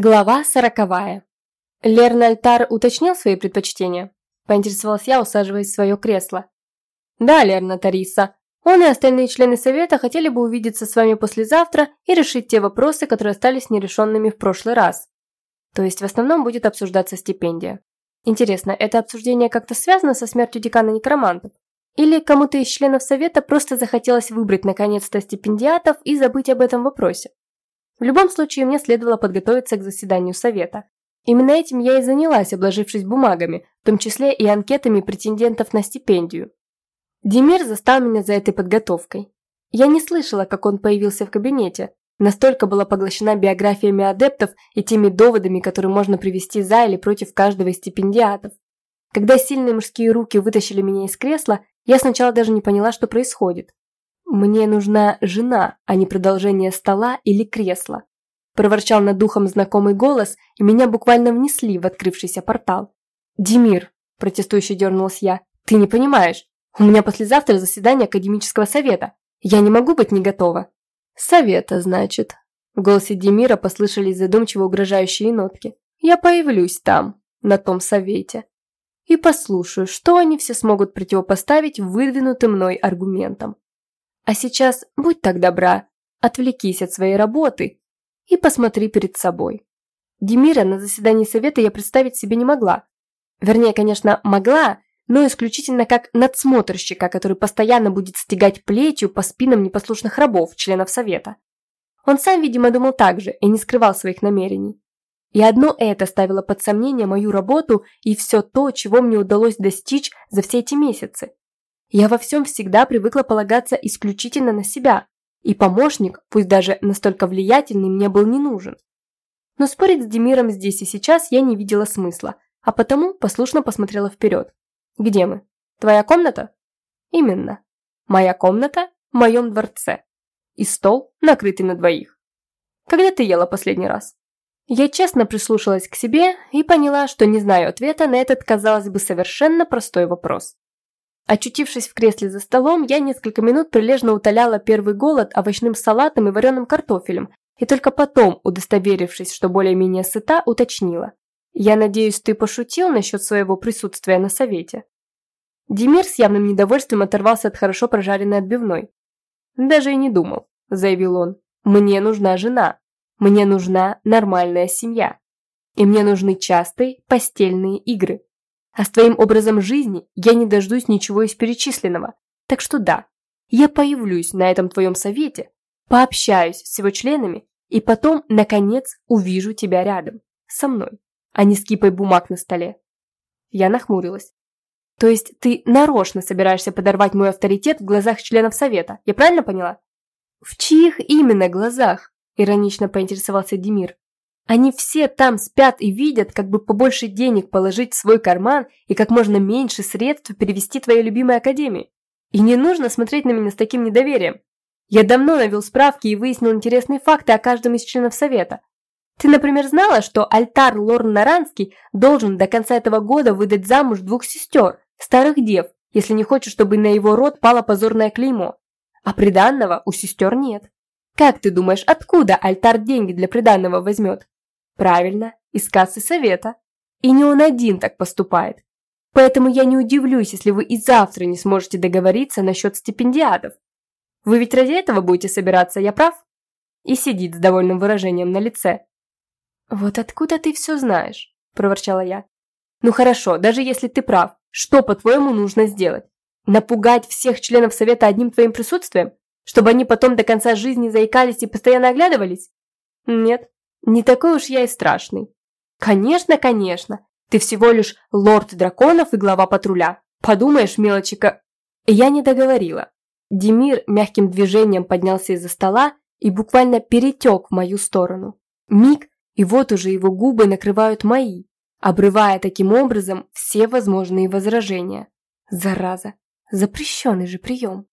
Глава сороковая. Лернальтар уточнил свои предпочтения? Поинтересовалась я, усаживаясь в свое кресло. Да, Лерна Тариса. Он и остальные члены совета хотели бы увидеться с вами послезавтра и решить те вопросы, которые остались нерешенными в прошлый раз. То есть в основном будет обсуждаться стипендия. Интересно, это обсуждение как-то связано со смертью декана некромантов? Или кому-то из членов совета просто захотелось выбрать наконец-то стипендиатов и забыть об этом вопросе? В любом случае, мне следовало подготовиться к заседанию совета. Именно этим я и занялась, обложившись бумагами, в том числе и анкетами претендентов на стипендию. Демир застал меня за этой подготовкой. Я не слышала, как он появился в кабинете. Настолько была поглощена биографиями адептов и теми доводами, которые можно привести за или против каждого из стипендиатов. Когда сильные мужские руки вытащили меня из кресла, я сначала даже не поняла, что происходит. «Мне нужна жена, а не продолжение стола или кресла», проворчал над духом знакомый голос, и меня буквально внесли в открывшийся портал. «Демир», – протестующе дернулась я, – «ты не понимаешь, у меня послезавтра заседание академического совета, я не могу быть не готова». «Совета, значит», – в голосе Демира послышались задумчиво угрожающие нотки. «Я появлюсь там, на том совете, и послушаю, что они все смогут противопоставить выдвинутым мной аргументам. А сейчас будь так добра, отвлекись от своей работы и посмотри перед собой. Демира на заседании совета я представить себе не могла. Вернее, конечно, могла, но исключительно как надсмотрщика, который постоянно будет стегать плетью по спинам непослушных рабов, членов совета. Он сам, видимо, думал так же и не скрывал своих намерений. И одно это ставило под сомнение мою работу и все то, чего мне удалось достичь за все эти месяцы. Я во всем всегда привыкла полагаться исключительно на себя, и помощник, пусть даже настолько влиятельный, мне был не нужен. Но спорить с Демиром здесь и сейчас я не видела смысла, а потому послушно посмотрела вперед. «Где мы? Твоя комната?» «Именно. Моя комната в моем дворце. И стол, накрытый на двоих. Когда ты ела последний раз?» Я честно прислушалась к себе и поняла, что не знаю ответа на этот, казалось бы, совершенно простой вопрос. Очутившись в кресле за столом, я несколько минут прилежно утоляла первый голод овощным салатом и вареным картофелем, и только потом, удостоверившись, что более-менее сыта, уточнила. «Я надеюсь, ты пошутил насчет своего присутствия на совете?» Демир с явным недовольством оторвался от хорошо прожаренной отбивной. «Даже и не думал», – заявил он. «Мне нужна жена. Мне нужна нормальная семья. И мне нужны частые постельные игры». А с твоим образом жизни я не дождусь ничего из перечисленного. Так что да, я появлюсь на этом твоем совете, пообщаюсь с его членами и потом, наконец, увижу тебя рядом, со мной, а не с кипой бумаг на столе. Я нахмурилась. То есть ты нарочно собираешься подорвать мой авторитет в глазах членов совета, я правильно поняла? В чьих именно глазах? Иронично поинтересовался Демир. Они все там спят и видят, как бы побольше денег положить в свой карман и как можно меньше средств перевести твоей любимой академии. И не нужно смотреть на меня с таким недоверием. Я давно навел справки и выяснил интересные факты о каждом из членов совета. Ты, например, знала, что альтар Лорн Наранский должен до конца этого года выдать замуж двух сестер, старых дев, если не хочет, чтобы на его род пало позорное клеймо. А приданного у сестер нет. Как ты думаешь, откуда альтар деньги для приданного возьмет? Правильно, из кассы совета. И не он один так поступает. Поэтому я не удивлюсь, если вы и завтра не сможете договориться насчет стипендиатов. Вы ведь ради этого будете собираться, я прав? И сидит с довольным выражением на лице. «Вот откуда ты все знаешь?» – проворчала я. «Ну хорошо, даже если ты прав, что, по-твоему, нужно сделать? Напугать всех членов совета одним твоим присутствием? Чтобы они потом до конца жизни заикались и постоянно оглядывались? Нет, не такой уж я и страшный. Конечно, конечно. Ты всего лишь лорд драконов и глава патруля. Подумаешь, мелочика... Я не договорила. Демир мягким движением поднялся из-за стола и буквально перетек в мою сторону. Миг, и вот уже его губы накрывают мои, обрывая таким образом все возможные возражения. Зараза, запрещенный же прием.